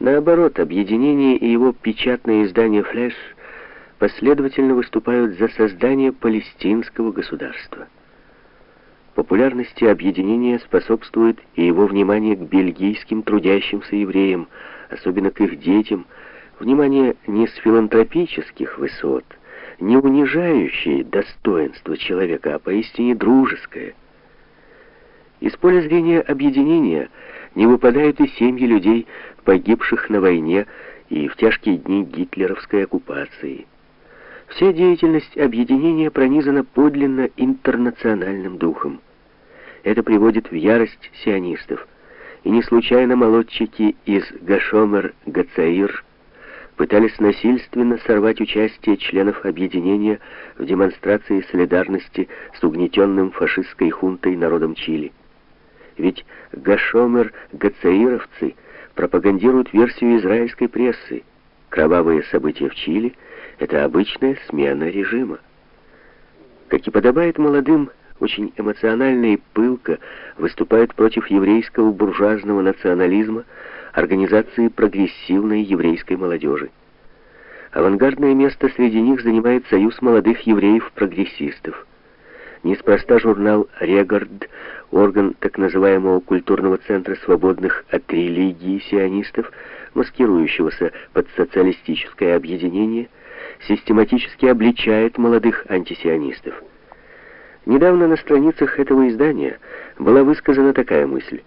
Наоборот, объединение и его печатное издание «Флэш» последовательно выступают за создание палестинского государства. Популярности объединения способствует и его внимание к бельгийским трудящимся евреям, особенно к их детям, внимание не с филантропических высот, не унижающее достоинство человека, а поистине дружеское. Из поля зрения объединения не выпадают и семьи людей, погибших на войне и в тяжкие дни гитлеровской оккупации. Вся деятельность объединения пронизана подлинно интернациональным духом. Это приводит в ярость сионистов. И не случайно молодчики из Гашомер-Гацаир пытались насильственно сорвать участие членов объединения в демонстрации солидарности с угнетенным фашистской хунтой народом Чили. Ведь Гашомер-Гацаировцы пропагандируют версию израильской прессы. Кровавые события в Чили — это обычная смена режима. Как и подобает молодым, очень эмоционально и пылко выступают против еврейского буржуазного национализма организации прогрессивной еврейской молодежи. Авангардное место среди них занимает Союз молодых евреев-прогрессистов. Неспроста журнал «Регард», орган так называемого культурного центра свободных от религии сионистов, маскирующегося под социалистическое объединение, систематически обличает молодых антисионистов. Недавно на страницах этого издания была высказана такая мысль.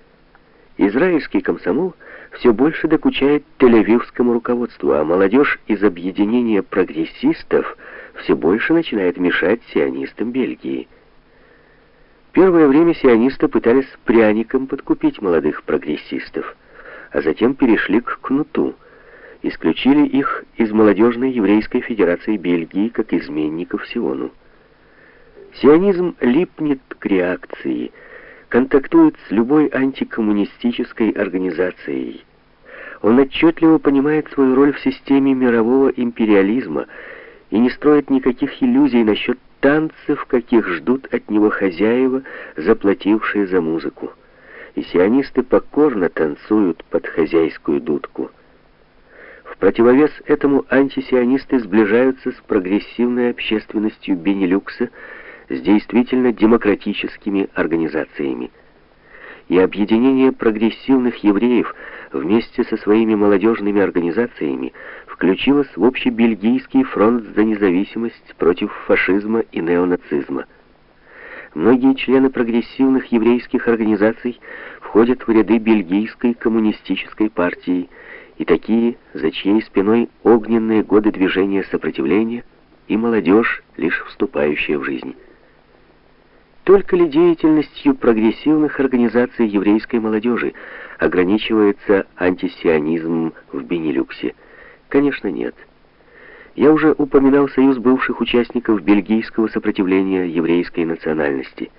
Израильский комсомол все больше докучает тель-авивскому руководству, а молодежь из объединения прогрессистов все больше начинает мешать сионистам Бельгии. Первое время сионисты пытались пряником подкупить молодых прогрессистов, а затем перешли к кнуту. Исключили их из молодежной еврейской федерации Бельгии как изменников Сиону. Сионизм липнет к реакции, контактует с любой антикоммунистической организацией. Он отчетливо понимает свою роль в системе мирового империализма и не строит никаких иллюзий насчет танцев, каких ждут от него хозяева, заплатившие за музыку. И сионисты покорно танцуют под хозяйскую дудку. В противовес этому антисионисты сближаются с прогрессивной общественностью Бенилюкса, с действительно демократическими организациями. И объединение прогрессивных евреев вместе со своими молодежными организациями включилось в общебельгийский фронт за независимость против фашизма и неонацизма. Многие члены прогрессивных еврейских организаций входят в ряды бельгийской коммунистической партии, и такие, за чьей спиной огненные годы движения сопротивления и молодежь, лишь вступающая в жизнь. Только ли деятельностью прогрессивных организаций еврейской молодежи ограничивается антисионизм в Бенилюксе? Конечно, нет. Я уже упоминал союз бывших участников бельгийского сопротивления еврейской национальности.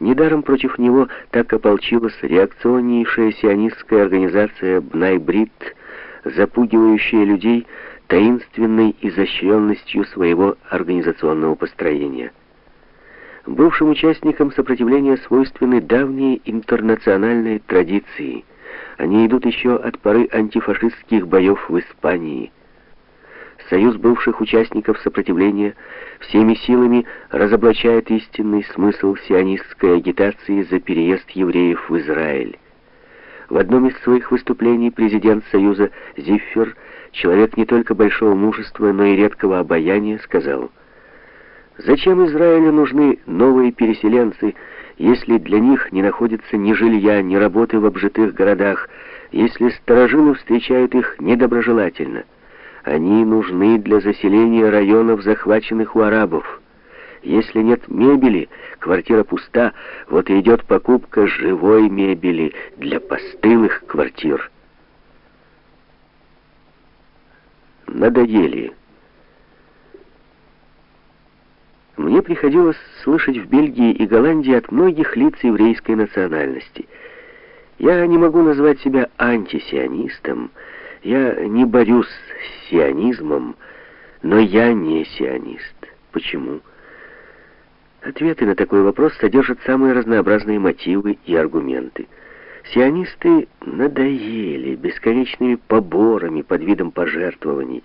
Недаром против него так ополчилась реакционнейшая сионистская организация Бнайбрид, запугивающая людей таинственной изощренностью своего организационного построения. Бывшим участникам сопротивления свойственны давние интернациональные традиции. Они идут еще от поры антифашистских боев в Испании. Союз бывших участников сопротивления всеми силами разоблачает истинный смысл сионистской агитации за переезд евреев в Израиль. В одном из своих выступлений президент Союза Зиффер, человек не только большого мужества, но и редкого обаяния, сказал – Зачем Израилю нужны новые переселенцы, если для них не находится ни жилья, ни работы в обжитых городах, если сторожилы встречают их недоброжелательно? Они нужны для заселения районов, захваченных у арабов. Если нет мебели, квартира пуста, вот и идет покупка живой мебели для постылых квартир. Надоели. Мне приходилось слышать в Бельгии и Голландии от многих лиц еврейской национальности. Я не могу назвать себя антисионистом, я не борюсь с сионизмом, но я не сионист. Почему? Ответы на такой вопрос содержат самые разнообразные мотивы и аргументы. Сионисты надоели бесконечными поборами под видом пожертвований,